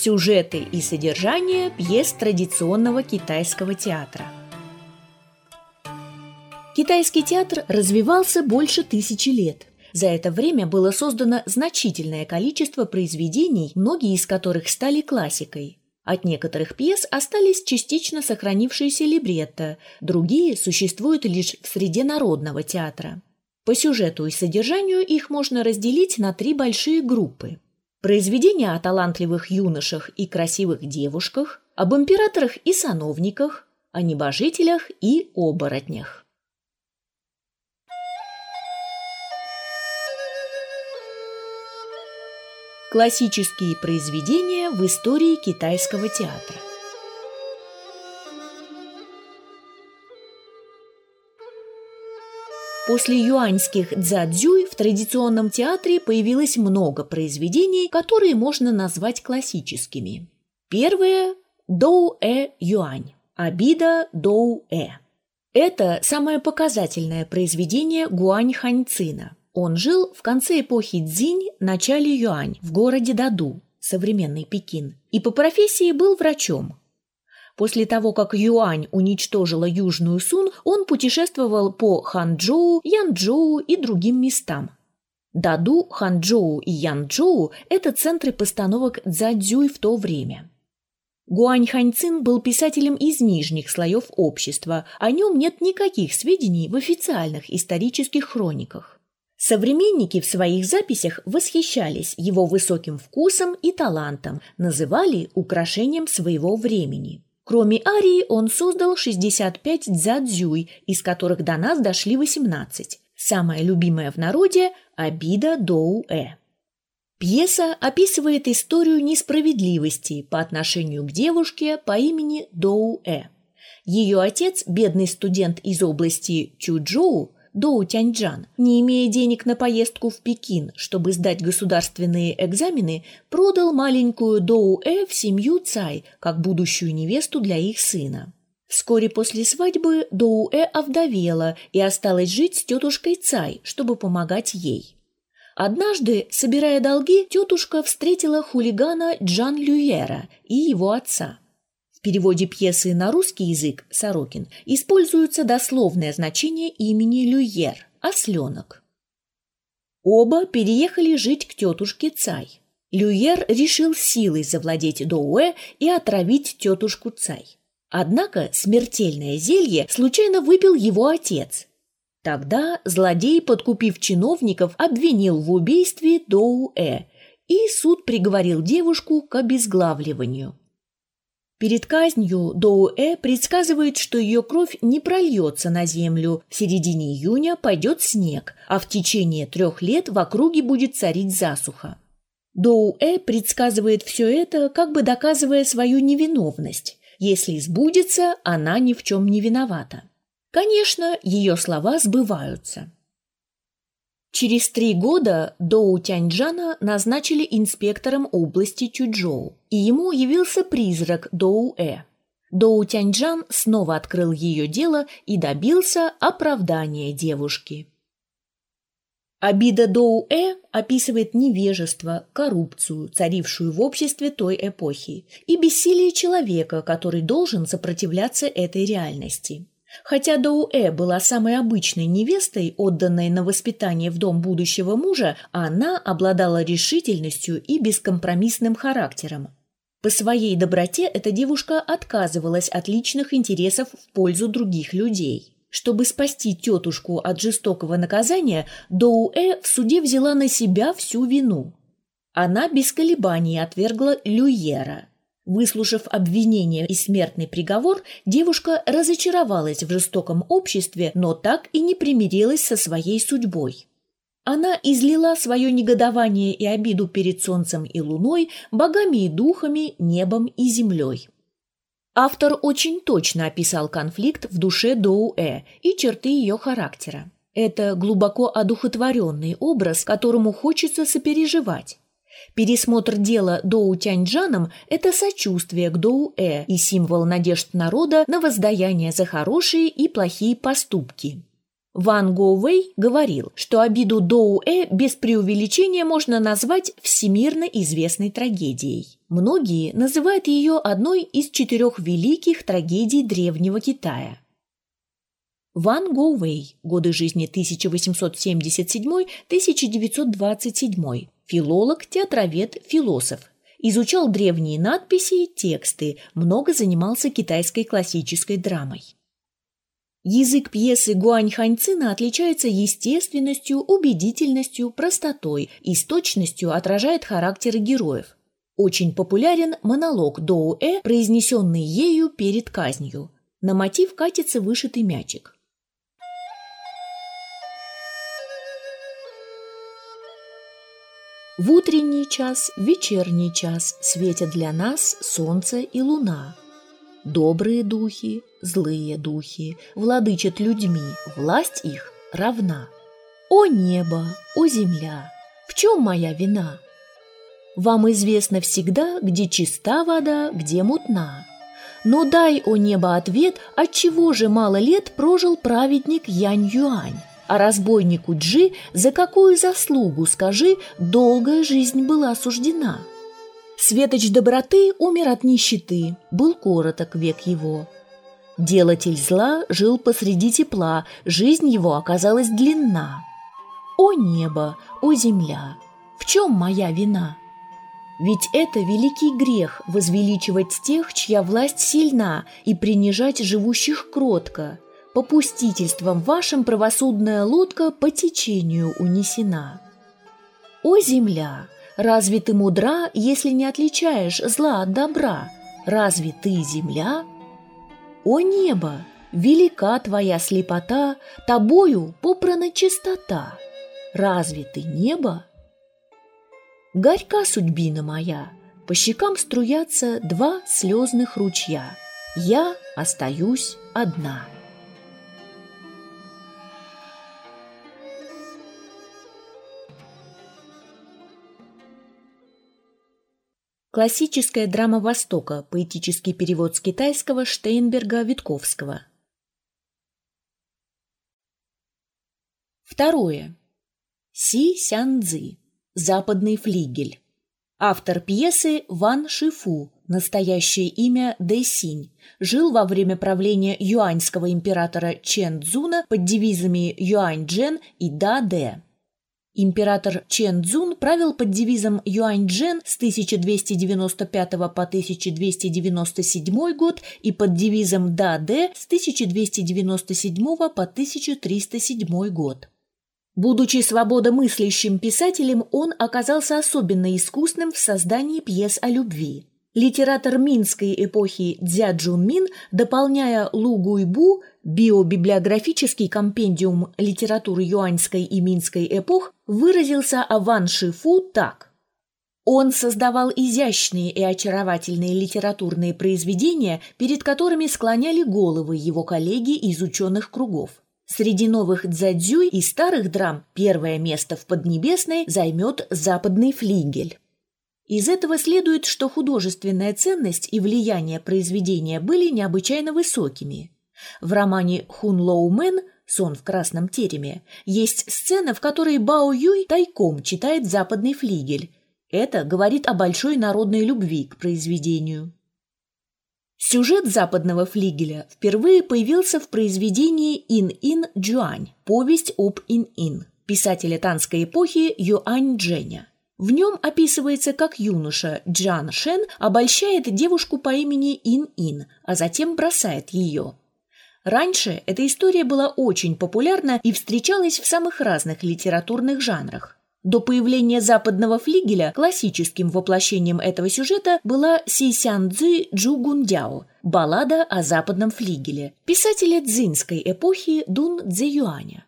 Сюжеты и содержание пьес традиционного китайского театра. Китайский театр развивался больше тысячи лет. За это время было создано значительное количество произведений, многие из которых стали классикой. От некоторых пьес остались частично сохранившиеся либретто, другие существуют лишь в среде народного театра. По сюжету и содержанию их можно разделить на три большие группы. Произведения о талантливых юношах и красивых девушках, об императорах и сановниках, о небожителях и оборотнях. Классические произведения в истории китайского театра. После юаньских дзадзюй традиционном театре появилось много произведений, которые можно назвать классическими. Первое – Доу-э Юань, Обида Доу-э. Это самое показательное произведение Гуань Ханьцина. Он жил в конце эпохи Цзинь, начале Юань, в городе Даду, современный Пекин, и по профессии был врачом. После того, как Юань уничтожила Южную Сун, он путешествовал по Ханчжоу, Янчжоу и другим местам. Даду, Ханчжоу и Янчжоу – это центры постановок дзадзюй в то время. Гуань Ханьцин был писателем из нижних слоев общества, о нем нет никаких сведений в официальных исторических хрониках. Современники в своих записях восхищались его высоким вкусом и талантом, называли украшением своего времени. Кроме арии он создал 65 дзядзюй, из которых до нас дошли 18. Самая любимая в народе – «Обида Доу-э». Пьеса описывает историю несправедливости по отношению к девушке по имени Доу-э. Ее отец, бедный студент из области Чуджоу, Доу Тяньчжан, не имея денег на поездку в Пекин, чтобы сдать государственные экзамены, продал маленькую Доу Э в семью Цай, как будущую невесту для их сына. Вскоре после свадьбы Доу Э овдовела и осталась жить с тетушкой Цай, чтобы помогать ей. Однажды, собирая долги, тетушка встретила хулигана Джан Люера и его отца – в переводе пьесы на русский язык «Сорокин» используется дословное значение имени Люер – «осленок». Оба переехали жить к тетушке Цай. Люер решил силой завладеть Доуэ и отравить тетушку Цай. Однако смертельное зелье случайно выпил его отец. Тогда злодей, подкупив чиновников, обвинил в убийстве Доуэ, и суд приговорил девушку к обезглавливанию. Перед казнью Доу-Э предсказывает, что ее кровь не прольется на землю. В середине июня пойдет снег, а в течение трех лет в округе будет царить засуха. Доу-Э предсказывает все это, как бы доказывая свою невиновность. Если сбудется, она ни в чем не виновата. Конечно, ее слова сбываются. Через три года Доу Тяньчжана назначили инспектором области Чуджоу, и ему явился призрак Доу-э. Доу Тяньчжан снова открыл ее дело и добился оправдания девушки. Обида Доу-э описывает невежество, коррупцию, царившую в обществе той эпохи, и бессилие человека, который должен сопротивляться этой реальности. Хотя Доу-Э была самой обычной невестой, отданной на воспитание в дом будущего мужа, она обладала решительностью и бескомпромиссным характером. По своей доброте эта девушка отказывалась от личных интересов в пользу других людей. Чтобы спасти тетушку от жестокого наказания, Доу-Э в суде взяла на себя всю вину. Она без колебаний отвергла Люера – Выслушав обвинение и смертный приговор, девушка разочаровалась в жестоком обществе, но так и не примирилась со своей судьбой. Она излила свое негодование и обиду перед солнцем и луной, богами и духами, небом и землей. Автор очень точно описал конфликт в душе Доу-Э и черты ее характера. Это глубоко одухотворенный образ, которому хочется сопереживать. Пересмотр дела Доу Тяньджаном – это сочувствие к Доу-э и символ надежд народа на воздаяние за хорошие и плохие поступки. Ван Гоуэй говорил, что обиду Доу-Э без преувеличения можно назвать всемирно известной трагедией. Многие называют ее одной из четырех великих трагедий Древнего Китая. Ван Гоуэй, годы жизни 1877-1927, филолог, театровед, философ. Изучал древние надписи и тексты, много занимался китайской классической драмой. Язык пьесы Гуань Ханьцина отличается естественностью, убедительностью, простотой и с точностью отражает характеры героев. Очень популярен монолог Доу-Э, произнесенный ею перед казнью. На мотив катится вышитый мячик. В утренний час, в вечерний час светят для нас солнце и луна – Добрые духи, злые духи владычат людьми, власть их равна. О небо, о земля, в чем моя вина? Вам известно всегда, где чиста вода, где мутна. Но дай, о небо, ответ, отчего же мало лет прожил праведник Янь-Юань? А разбойнику Джи за какую заслугу, скажи, долгая жизнь была суждена?» Светоч доброты умер от нищеты, был короток век его. Делатель зла жил посреди тепла, жизнь его оказалась длинна. О небо, о земля, в чем моя вина? Ведь это великий грех возвеличивать тех, чья власть сильна, и принижать живущих кротко. Попустительством вашим правосудная лодка по течению унесена. О земля! Разве ты мудра, если не отличаешь зла от добра? Разве ты земля? О небо! Велика твоя слепота, тобою попрана чистота. Разве ты небо? Горька судьбина моя, по щекам струятся два слезных ручья. Я остаюсь одна. Классическая драма Востока. Поэтический перевод с китайского Штейнберга Витковского. Второе. Си Сян Цзи. Западный флигель. Автор пьесы Ван Шифу, настоящее имя Дэ Синь, жил во время правления юаньского императора Чен Цзуна под девизами Юань Джен и Да Дэ. Император Чен Цзун правил под девизом Юань-Джен с 1295 по 1297 год и под девизом Да-Дэ с 1297 по 1307 год. Будучи свободомыслящим писателем, он оказался особенно искусным в создании пьес о любви. Литератор минской эпохи Дзя Джун Мин, дополняя Лу Гуйбу, биобиблиографический компендиум литературы юаньской и минской эпох, выразился о Ван Шифу так. Он создавал изящные и очаровательные литературные произведения, перед которыми склоняли головы его коллеги из ученых кругов. Среди новых дзадзюй и старых драм первое место в Поднебесной займет западный флигель. Из этого следует, что художественная ценность и влияние произведения были необычайно высокими. В романе «Хун Лоу Мэн» «Сон в красном тереме» есть сцена, в которой Бао Юй тайком читает западный флигель. Это говорит о большой народной любви к произведению. Сюжет западного флигеля впервые появился в произведении «Ин-Ин Джуань» повесть об Ин-Ин писателя танской эпохи Юань Дженя. В нем описывается, как юноша Джан Шен обольщает девушку по имени Ин-Ин, а затем бросает ее. Раньше эта история была очень популярна и встречалась в самых разных литературных жанрах. До появления западного флигеля классическим воплощением этого сюжета была Си Сян Цзы Джу Гундяо «Баллада о западном флигеле» писателя дзинской эпохи Дун Цзэюаня.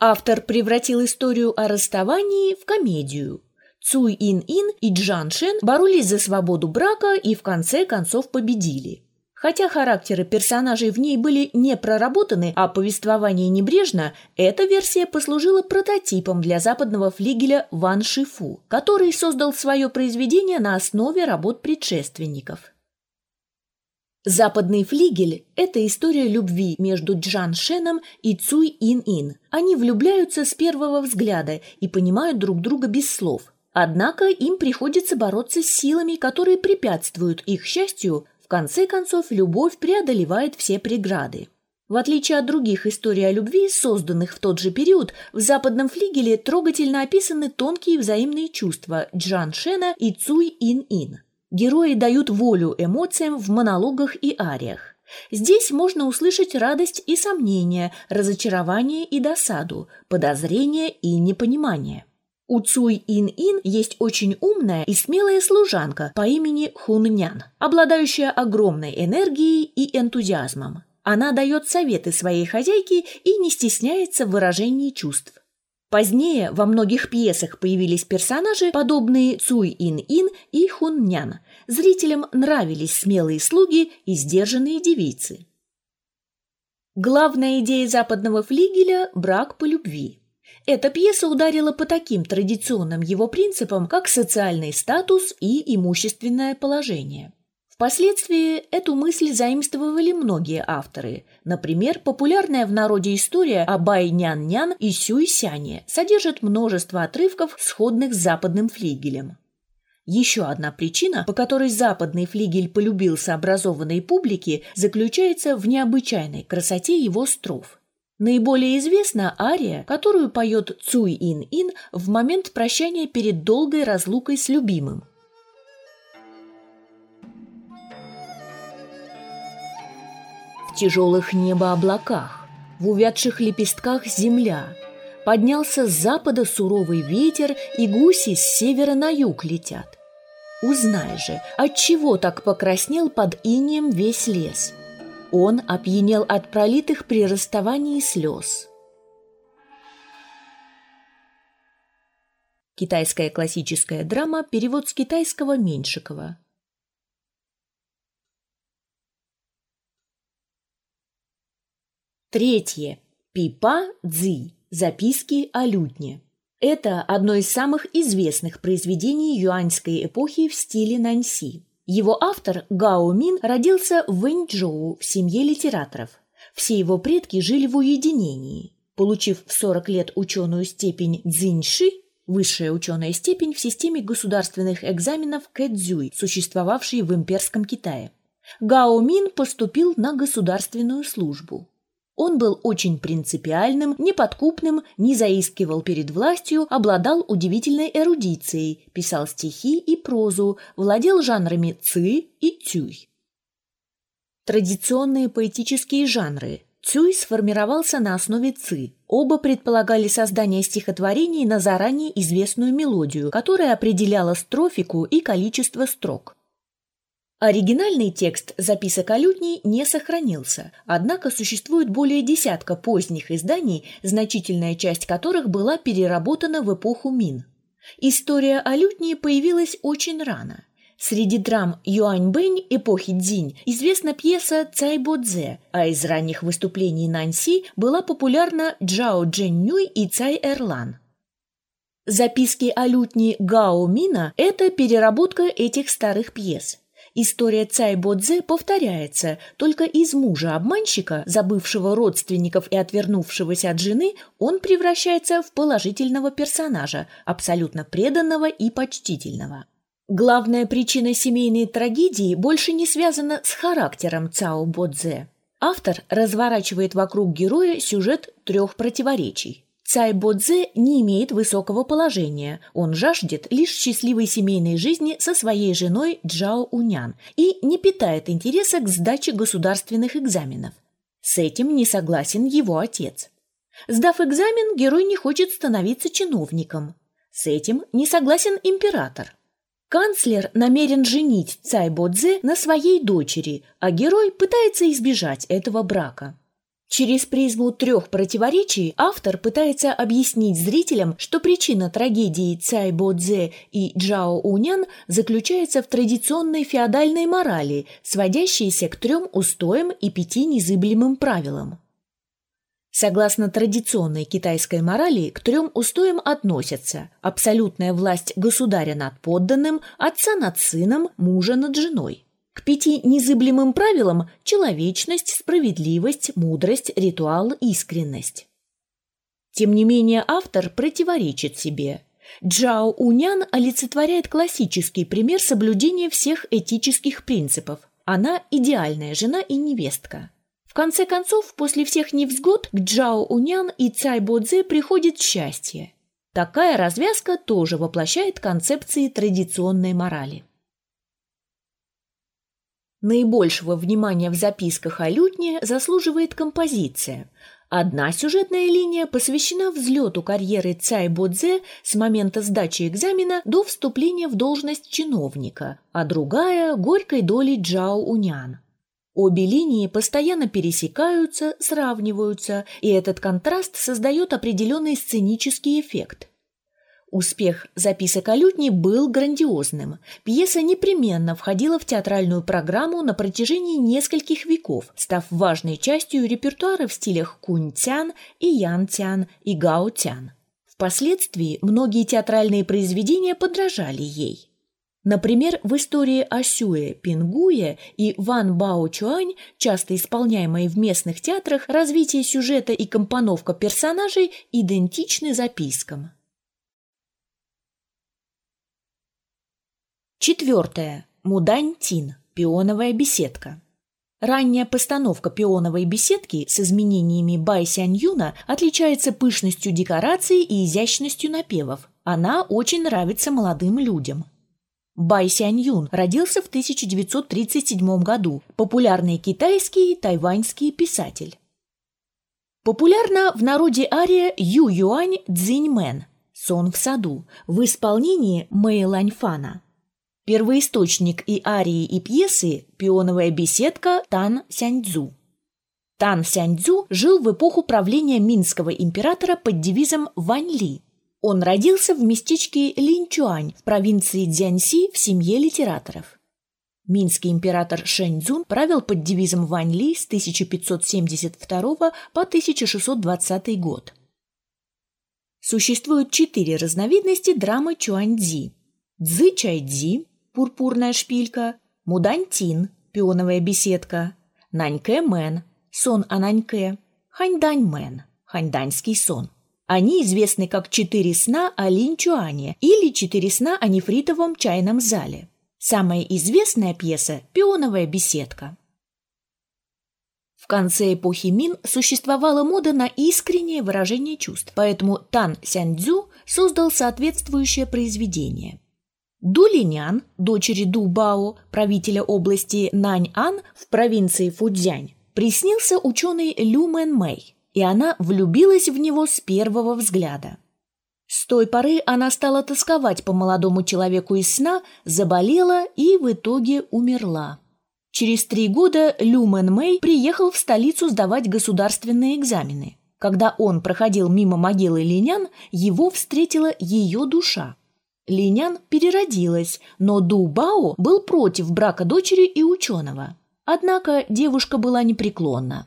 Автор превратил историю о расставании в комедию – Цуй Ин Ин и Джан Шен боролись за свободу брака и в конце концов победили. Хотя характеры персонажей в ней были не проработаны, а повествование небрежно, эта версия послужила прототипом для западного флигеля Ван Шифу, который создал свое произведение на основе работ предшественников. Западный флигель – это история любви между Джан Шеном и Цуй Ин-Ин. Они влюбляются с первого взгляда и понимают друг друга без слов. Однако им приходится бороться с силами, которые препятствуют их счастью. В конце концов, любовь преодолевает все преграды. В отличие от других историй о любви, созданных в тот же период, в западном флигеле трогательно описаны тонкие взаимные чувства Джан Шена и Цуй Ин-Ин. Герои дают волю эмоциям в монологах и ариях. Здесь можно услышать радость и сомнение, разочарование и досаду, подозрение и непонимание. У Цуй Ин-Ин есть очень умная и смелая служанка по имени Хуннян, обладающая огромной энергией и энтузиазмом. Она дает советы своей хозяйке и не стесняется в выражении чувств. Позднее во многих пьесах появились персонажи, подобные Цуй Ин-Ин и Хун-Нян. Зрителям нравились смелые слуги и сдержанные девицы. Главная идея западного флигеля – брак по любви. Эта пьеса ударила по таким традиционным его принципам, как социальный статус и имущественное положение. Впоследствии эту мысль заимствовали многие авторы. Например, популярная в народе история о Бай-Нян-Нян и Сюй-Сяне содержит множество отрывков, сходных с западным флигелем. Еще одна причина, по которой западный флигель полюбился образованной публике, заключается в необычайной красоте его строф. Наиболее известна ария, которую поет Цуй Ин-Ин в момент прощания перед долгой разлукой с любимым – тяжелых неба облаках, в увядших лепестках земля. Поднялся с запада суровый ветер, и гуси с севера на юг летят. Узнай же, отчего так покраснел под инием весь лес? Он опьянел от пролитых при расставании слез. Китайская классическая драма, перевод с китайского Меньшикова. Третье. Пипа Цзи. Записки о лютне. Это одно из самых известных произведений юаньской эпохи в стиле Наньси. Его автор Гао Мин родился в Вэньчжоу в семье литераторов. Все его предки жили в уединении. Получив в 40 лет ученую степень Цзиньши, высшая ученая степень в системе государственных экзаменов Кэцзюй, существовавшей в имперском Китае. Гао Мин поступил на государственную службу. Он был очень принципиальным, неподкупным, не заискивал перед властью, обладал удивительной эрудицией, писал стихи и прозу, владел жанрами ци и тюй. Традиционные поэтические жанры. Цюй сформировался на основе ци. Оба предполагали создание стихотворений на заранее известную мелодию, которая определяла строфику и количество строк. Оригинальный текст записок о лютне не сохранился, однако существует более десятка поздних изданий, значительная часть которых была переработана в эпоху Мин. История о лютне появилась очень рано. Среди драм Юаньбэнь эпохи Дзинь известна пьеса «Цай Бодзе», а из ранних выступлений Нанси была популярна Джао Джэньюй и Цай Эрлан. Записки о лютне Гао Мина – это переработка этих старых пьес – История Цай Бодзе повторяется, только из мужа-обманщика, забывшего родственников и отвернувшегося от жены, он превращается в положительного персонажа, абсолютно преданного и почтительного. Главная причина семейной трагедии больше не связана с характером Цао Бодзе. Автор разворачивает вокруг героя сюжет трех противоречий. Цай Бодзе не имеет высокого положения, он жаждет лишь счастливой семейной жизни со своей женой Джао Унян и не питает интереса к сдаче государственных экзаменов. С этим не согласен его отец. Сдав экзамен, герой не хочет становиться чиновником. С этим не согласен император. Канцлер намерен женить Цай Бодзе на своей дочери, а герой пытается избежать этого брака. Через призму трех противоречий автор пытается объяснить зрителям, что причина трагедии Цай Бо Цзэ и Джао Унян заключается в традиционной феодальной морали, сводящейся к трем устоям и пяти незыблемым правилам. Согласно традиционной китайской морали, к трем устоям относятся абсолютная власть государя над подданным, отца над сыном, мужа над женой. К пяти незыблемым правилам – человечность, справедливость, мудрость, ритуал, искренность. Тем не менее автор противоречит себе. Джао Унян олицетворяет классический пример соблюдения всех этических принципов. Она – идеальная жена и невестка. В конце концов, после всех невзгод к Джао Унян и Цай Бодзе приходит счастье. Такая развязка тоже воплощает концепции традиционной морали. Наибольшего внимания в записках о лютне заслуживает композиция. Одна сюжетная линия посвящена взлету карьеры Цай Бодзе с момента сдачи экзамена до вступления в должность чиновника, а другая – горькой долей Джао Унян. Обе линии постоянно пересекаются, сравниваются, и этот контраст создает определенный сценический эффект – Успех записок о лютне был грандиозным. Пьеса непременно входила в театральную программу на протяжении нескольких веков, став важной частью репертуара в стилях кунь-тян и ян-тян и гао-тян. Впоследствии многие театральные произведения подражали ей. Например, в истории о Сюэ Пингуе и Ван Бао Чуань, часто исполняемой в местных театрах, развитие сюжета и компоновка персонажей идентичны запискам. Четвертое. Мудань-Тин. Пионовая беседка. Ранняя постановка пионовой беседки с изменениями Бай-Сянь-Юна отличается пышностью декораций и изящностью напевов. Она очень нравится молодым людям. Бай Сянь-Юн родился в 1937 году, популярный китайский и тайваньский писатель. Популярна в народе ария Ю Юань Цзиньмен «Сон в саду» в исполнении Мэй Ланьфана – Первоисточник и арии, и пьесы – пионовая беседка Тан Сяньцзу. Тан Сяньцзу жил в эпоху правления минского императора под девизом Вань Ли. Он родился в местечке Линчуань в провинции Цзянси в семье литераторов. Минский император Шэньцзун правил под девизом Вань Ли с 1572 по 1620 год. Существует четыре разновидности драмы Чуаньцзи. Цзы Чайцзи, пурпурная шпилька, Мудантин, пионовая беседка, Наньке-мен, сон о Наньке, Ханьдань-мен, ханьданьский сон. Они известны как «Четыре сна о Линчуане» или «Четыре сна о нефритовом чайном зале». Самая известная пьеса – «Пионовая беседка». В конце эпохи Мин существовала мода на искреннее выражение чувств, поэтому Тан Сяньцзю создал соответствующее произведение – Дулинян, дочери Ду Бао, правителя области Наньан в провинции Фудзянь, приснился ученый Лю Мэн Мэй, и она влюбилась в него с первого взгляда. С той поры она стала тосковать по молодому человеку из сна, заболела и в итоге умерла. Через три года Лю Мэн Мэй приехал в столицу сдавать государственные экзамены. Когда он проходил мимо могилы Линян, его встретила ее душа – Линян переродилась, но Ду Бао был против брака дочери и ученого. Однако девушка была непреклонна.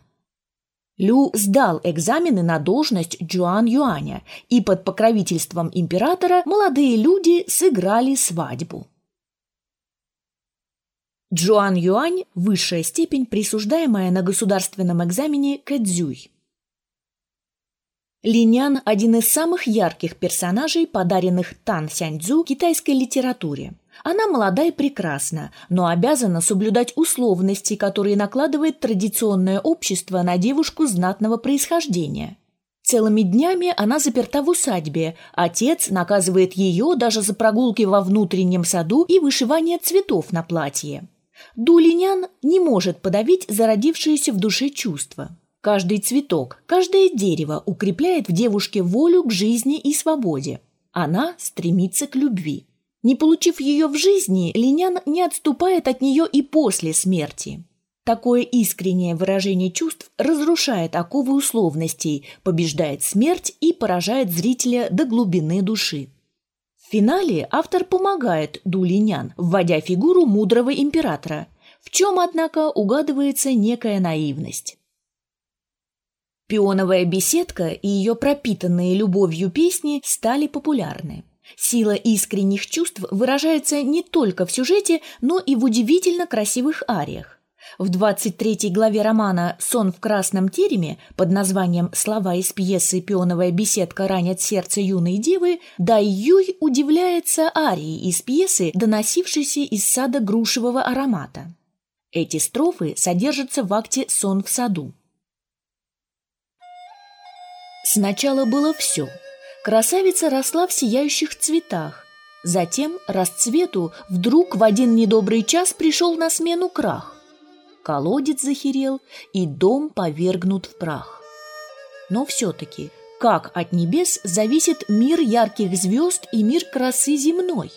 Лю сдал экзамены на должность Джуан Юаня, и под покровительством императора молодые люди сыграли свадьбу. Джуан Юань – высшая степень, присуждаемая на государственном экзамене Кэдзюй. Линян – один из самых ярких персонажей, подаренных Тан Сяньцзу китайской литературе. Она молода и прекрасна, но обязана соблюдать условности, которые накладывает традиционное общество на девушку знатного происхождения. Целыми днями она заперта в усадьбе. Отец наказывает ее даже за прогулки во внутреннем саду и вышивание цветов на платье. Дулинян не может подавить зародившиеся в душе чувства. Каждый цветок, каждое дерево укрепляет в девушке волю к жизни и свободе. Она стремится к любви. Не получив ее в жизни, Линян не отступает от нее и после смерти. Такое искреннее выражение чувств разрушает оковы условностей, побеждает смерть и поражает зрителя до глубины души. В финале автор помогает Ду Линян, вводя фигуру мудрого императора, в чем, однако, угадывается некая наивность. Пионовая беседка и ее пропитанные любовью песни стали популярны. Сила искренних чувств выражается не только в сюжете, но и в удивительно красивых ариях. В 23 главе романа «Сон в красном тереме» под названием «Слова из пьесы «Пионовая беседка ранят сердце юной девы» Дай Юй удивляется арией из пьесы, доносившейся из сада грушевого аромата. Эти строфы содержатся в акте «Сон в саду». Сначала было все. Красавица росла в сияющих цветах. Затем расцвету вдруг в один недобрый час пришел на смену крах колодец захерел, и дом повергнут в прах. Но все-таки, как от небес зависит мир ярких звезд и мир красы земной?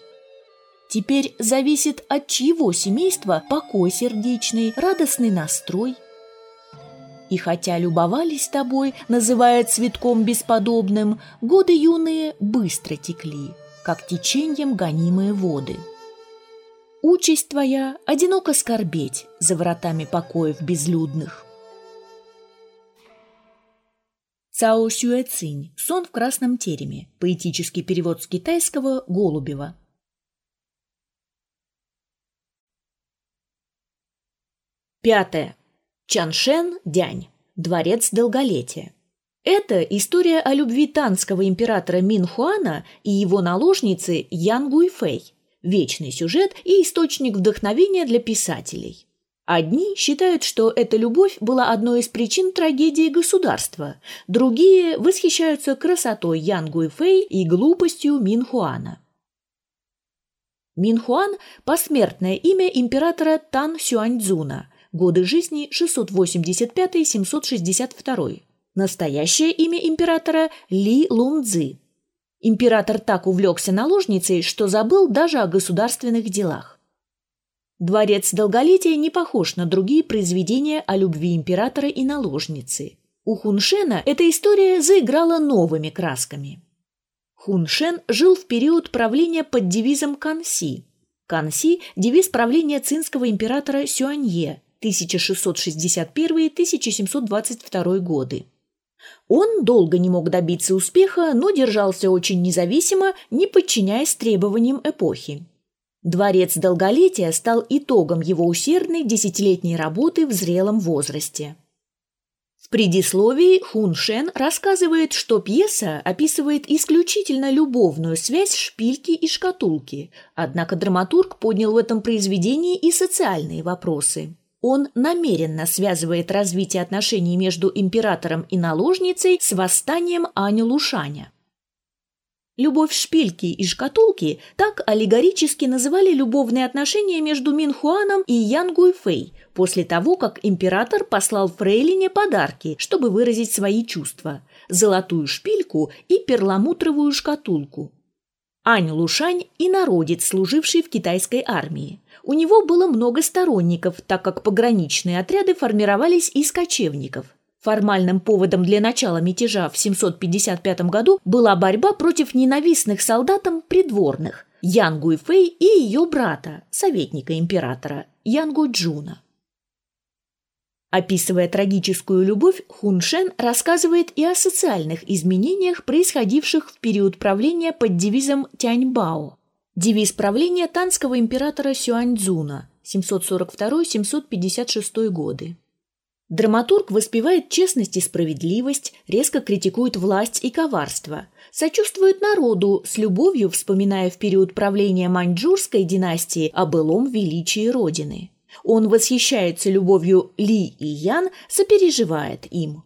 Теперь зависит от чьего семейства покой сердечный, радостный настрой. И хотя любовались тобой, называя цветком бесподобным, годы юные быстро текли, как течением гонимые воды – Участь твоя — одиноко скорбеть за вратами покоев безлюдных. Цао Сюэцинь. Сон в красном тереме. Поэтический перевод с китайского Голубева. Пятое. Чаншен Дянь. Дворец долголетия. Это история о любви танского императора Мин Хуана и его наложницы Ян Гуйфэй вечный сюжет и источник вдохновения для писателей. Одни считают, что эта любовь была одной из причин трагедии государства, другие восхищаются красотой Ян Гуйфэй и глупостью Минхуана. Минхуан – посмертное имя императора Тан Сюаньцзуна, годы жизни 685-762. Настоящее имя императора – Ли Лунцзы, Император так увлекся наложницей, что забыл даже о государственных делах. Дворец долголетия не похож на другие произведения о любви императора и наложницы. У Хуншена эта история заиграла новыми красками. Хуншен жил в период правления под девизом Канси. Канси – девиз правления цинского императора Сюанье 1661-1722 годы. Он долго не мог добиться успеха, но держался очень независимо, не подчиняясь требованиям эпохи. Дворец долголетия стал итогом его усердной десятилетней работы в зрелом возрасте. В предисловии Хун Шен рассказывает, что пьеса описывает исключительно любовную связь шпильки и шкатулки, однако драматург поднял в этом произведении и социальные вопросы. Он намеренно связывает развитие отношений между императором и наложницей с восстанием Ани Лушаня. Любовь шпильки и шкатулки так аллегорически называли любовные отношения между Минхуаном и Ян Гуйфэй после того, как император послал Фрейлине подарки, чтобы выразить свои чувства – золотую шпильку и перламутровую шкатулку. Ань Лушань – и народец, служивший в китайской армии. У него было много сторонников, так как пограничные отряды формировались из кочевников. Формальным поводом для начала мятежа в 755 году была борьба против ненавистных солдатам придворных Ян Гуйфэй и ее брата, советника императора, Ян Гуйджуна. Описывая трагическую любовь, Хун Шен рассказывает и о социальных изменениях, происходивших в период правления под девизом Тяньбао. Девиз правления танского императора Сюаньцзуна 742-756 годы. Драматург воспевает честность и справедливость, резко критикует власть и коварство, сочувствует народу, с любовью вспоминая в период правления маньчжурской династии о былом величии Родины. Он восхищается любовью Ли и Ян, сопереживает им.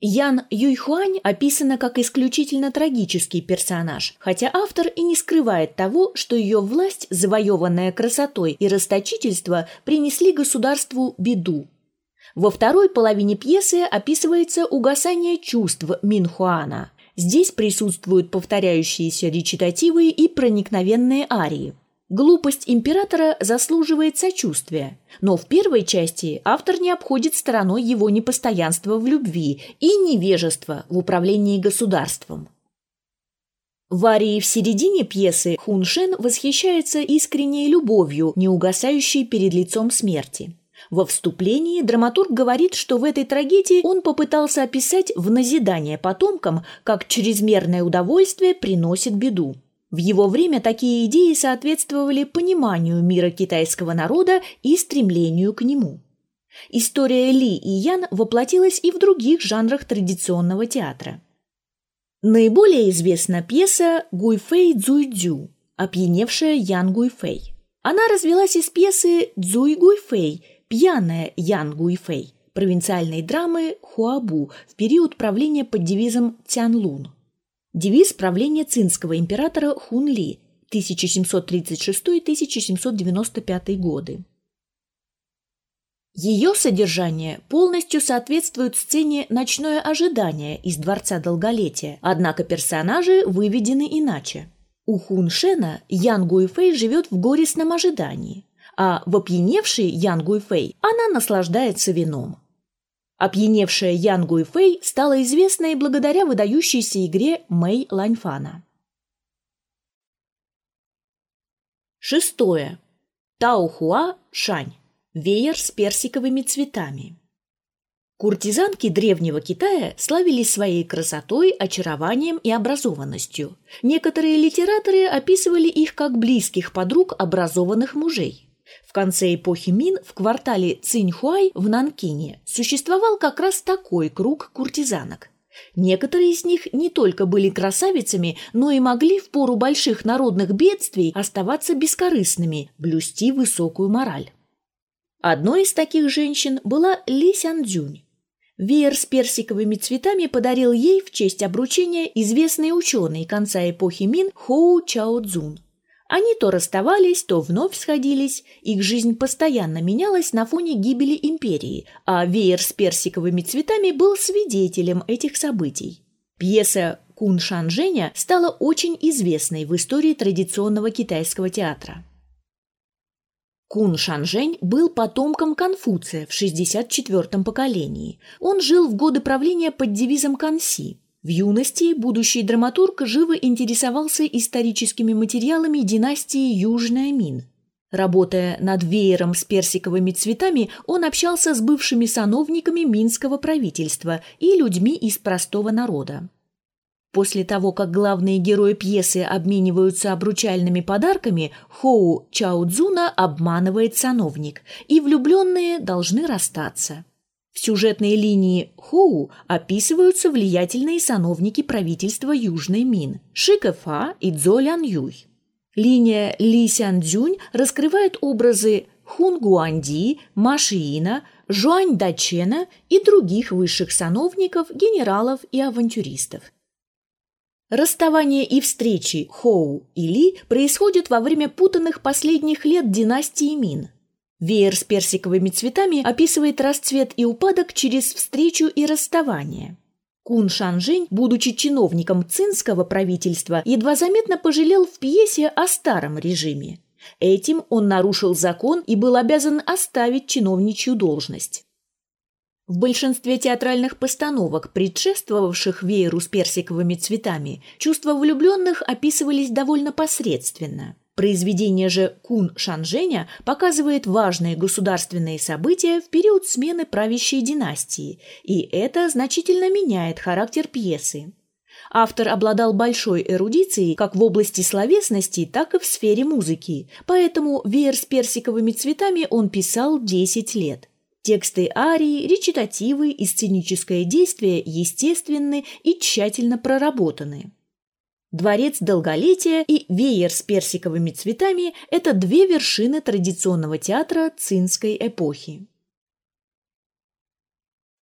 Ян Юйхуань описана как исключительно трагический персонаж, хотя автор и не скрывает того, что ее власть, завоеванная красотой и расточительство, принесли государству беду. Во второй половине пьесы описывается угасание чувств Минхуана. Здесь присутствуют повторяющиеся речитативы и проникновенные арии. Глупость императора заслуживает сочувствия, но в первой части автор не обходит стороной его непостоянство в любви и невежество в управлении государством. В арии в середине пьесы Хуншен восхищается искренней любовью, не угасающей перед лицом смерти. Во вступлении драматург говорит, что в этой трагедии он попытался описать в назидание потомкам, как чрезмерное удовольствие приносит беду. В его время такие идеи соответствовали пониманию мира китайского народа и стремлению к нему. История Ли и Ян воплотилась и в других жанрах традиционного театра. Наиболее известна пьеса «Гуйфэй Цзуйцзю» «Опьяневшая Ян Гуйфэй». Она развелась из пьесы «Цзуй Гуйфэй» «Пьяная Ян Гуйфэй» провинциальной драмы Хуабу в период правления под девизом Тянлун. Девиз правления цинского императора Хунли 1736-1795 годы. Ее содержание полностью соответствует сцене «Ночное ожидание» из «Дворца Долголетия», однако персонажи выведены иначе. У Хун Шена Ян Гуйфэй живет в горестном ожидании, а в опьяневшей Ян Гуйфэй она наслаждается вином. Опьяневшая Ян Гуйфэй стала известной благодаря выдающейся игре Мэй Ланьфана. Шестое. Таохуа Шань. Веер с персиковыми цветами. Куртизанки древнего Китая славились своей красотой, очарованием и образованностью. Некоторые литераторы описывали их как близких подруг образованных мужей. Конце эпохи Мин в квартале Циньхуай в Нанкине существовал как раз такой круг куртизанок. Некоторые из них не только были красавицами, но и могли в пору больших народных бедствий оставаться бескорыстными, блюсти высокую мораль. Одной из таких женщин была Ли Сяндзюнь. Веер с персиковыми цветами подарил ей в честь обручения известный ученый конца эпохи Мин Хоу Чао Цзун. Они то расставались, то вновь сходились, их жизнь постоянно менялась на фоне гибели империи, а веер с персиковыми цветами был свидетелем этих событий. Пьеса «Кун Шан Женя» стала очень известной в истории традиционного китайского театра. Кун Шанжэнь был потомком Конфуция в 64-м поколении. Он жил в годы правления под девизом Канси. В юности будущий драматург живо интересовался историческими материалами династии Южная Мин. Работая над веером с персиковыми цветами, он общался с бывшими сановниками минского правительства и людьми из простого народа. После того, как главные герои пьесы обмениваются обручальными подарками, Хоу Чао Цзуна обманывает сановник, и влюбленные должны расстаться. В сюжетной линии Хоу описываются влиятельные сановники правительства Южной Мин – Ши Кэфа и Цзо Лян Юй. Линия Ли Сян Цзюнь раскрывает образы Хун Гуанди, Машиина, Жуань Дачена и других высших сановников, генералов и авантюристов. Расставание и встречи Хоу и Ли происходят во время путанных последних лет династии Мин. Веер с персиковыми цветами описывает расцвет и упадок через встречу и расставание. Кун Шанжень, будучи чиновником цинского правительства, едва заметно пожалел в пьесе о старом режиме. Этим он нарушил закон и был обязан оставить чиновничью должность. В большинстве театральных постановок, предшествовавших вееру с персиковыми цветами, чувства влюбленных описывались довольно посредственно. Произведение же Кун Шанжэня показывает важные государственные события в период смены правящей династии, и это значительно меняет характер пьесы. Автор обладал большой эрудицией как в области словесности, так и в сфере музыки, поэтому веер с персиковыми цветами он писал 10 лет – Тексты арии, речитативы и сценическое действие естественны и тщательно проработаны. Дворец долголетия и веер с персиковыми цветами – это две вершины традиционного театра цинской эпохи.